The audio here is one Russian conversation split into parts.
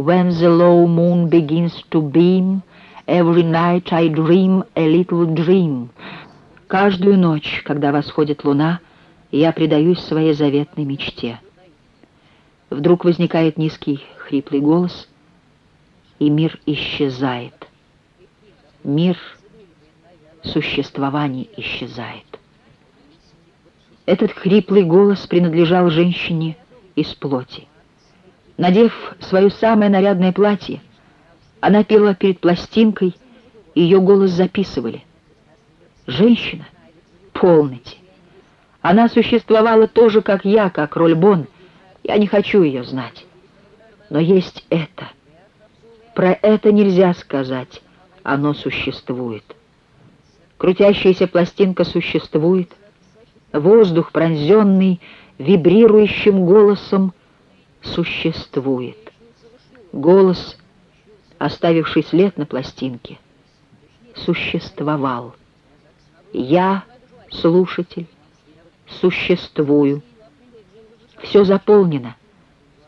When the low moon begins to beam, every night I dream a little dream. Каждую ночь, когда восходит луна, я предаюсь своей заветной мечте. Вдруг возникает низкий хриплый голос, и мир исчезает. Мир существования исчезает. Этот хриплый голос принадлежал женщине из плоти. Надев свое самое нарядное платье, она пела перед пластинкой, и ее голос записывали. Женщина, полноте. Она существовала тоже, как я, как Рольбон. Я не хочу ее знать. Но есть это. Про это нельзя сказать. Оно существует. Крутящаяся пластинка существует. Воздух, пронзенный вибрирующим голосом, существует. Голос, оставивший след на пластинке, существовал. Я, слушатель, существую. Все заполнено.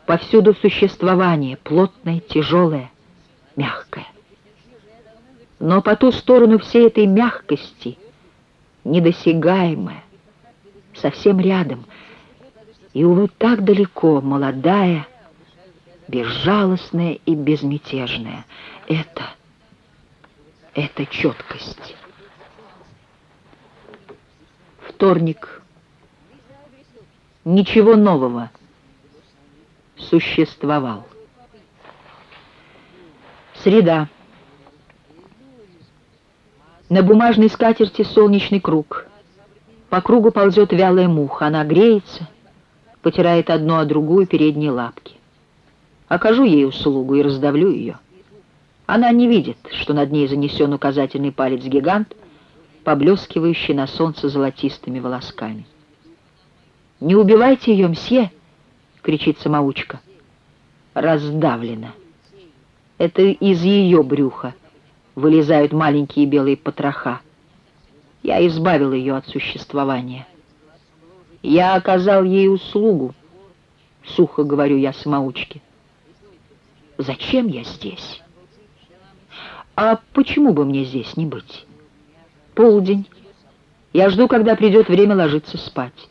Повсюду существование, плотное, тяжелое, мягкое. Но по ту сторону всей этой мягкости, недосягаемое, совсем рядом — и, увы, так далеко, молодая, безжалостная и безмятежная. Это, это четкость. Вторник. Ничего нового существовал. Среда. На бумажной скатерти солнечный круг. По кругу ползет вялая муха. Она греется, потирает одну о другую передние лапки. Окажу ей услугу и раздавлю ее. Она не видит, что над ней занесен указательный палец гигант, поблескивающий на солнце золотистыми волосками. «Не убивайте ее, мсье!» — кричит самоучка. Раздавлена. Это из ее брюха вылезают маленькие белые потроха. Я избавил ее от существования. Я оказал ей услугу, сухо говорю я самоучке. Зачем я здесь? А почему бы мне здесь не быть? Полдень. Я жду, когда придет время ложиться спать.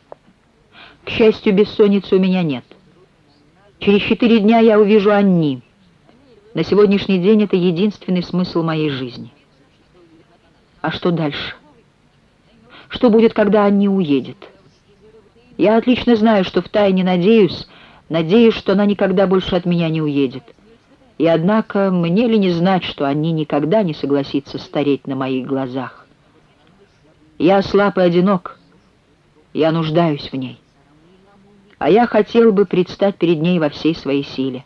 К счастью, бессонницы у меня нет. Через четыре дня я увижу Анни. На сегодняшний день это единственный смысл моей жизни. А что дальше? Что будет, когда Анни уедет? Я отлично знаю, что втайне надеюсь, надеюсь, что она никогда больше от меня не уедет. И однако мне ли не знать, что они никогда не согласится стареть на моих глазах? Я слаб и одинок, я нуждаюсь в ней. А я хотел бы предстать перед ней во всей своей силе.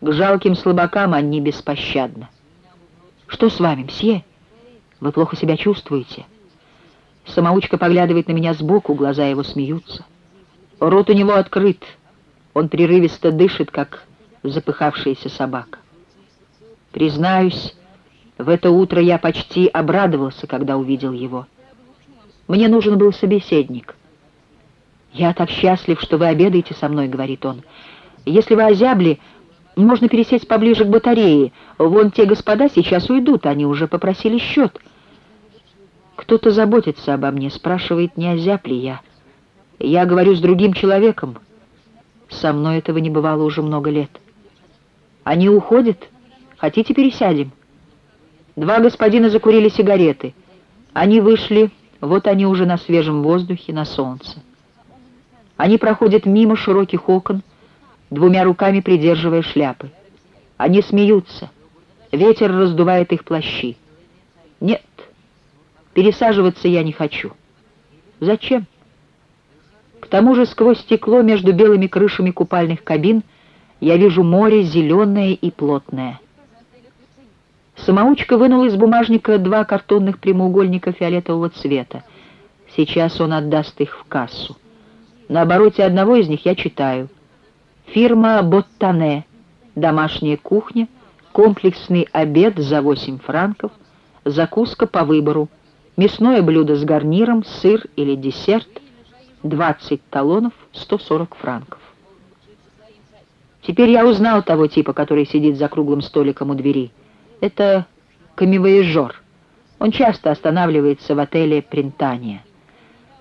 К жалким слабакам они беспощадны. Что с вами, мсье? Вы плохо себя чувствуете?» Самоучка поглядывает на меня сбоку, глаза его смеются. Рот у него открыт, он прерывисто дышит, как запыхавшаяся собака. Признаюсь, в это утро я почти обрадовался, когда увидел его. Мне нужен был собеседник. «Я так счастлив, что вы обедаете со мной», — говорит он. «Если вы озябли, можно пересесть поближе к батарее. Вон те господа сейчас уйдут, они уже попросили счет». Кто-то заботится обо мне, спрашивает, не озяб ли я. Я говорю с другим человеком. Со мной этого не бывало уже много лет. Они уходят? Хотите, пересядем? Два господина закурили сигареты. Они вышли, вот они уже на свежем воздухе, на солнце. Они проходят мимо широких окон, двумя руками придерживая шляпы. Они смеются. Ветер раздувает их плащи. Нет, Пересаживаться я не хочу. Зачем? К тому же сквозь стекло между белыми крышами купальных кабин я вижу море зеленое и плотное. Самоучка вынул из бумажника два картонных прямоугольника фиолетового цвета. Сейчас он отдаст их в кассу. На обороте одного из них я читаю. Фирма «Боттане», домашняя кухня, комплексный обед за 8 франков, закуска по выбору, Мясное блюдо с гарниром, сыр или десерт, 20 талонов, 140 франков. Теперь я узнал того типа, который сидит за круглым столиком у двери. Это камевояжер. Он часто останавливается в отеле «Принтания».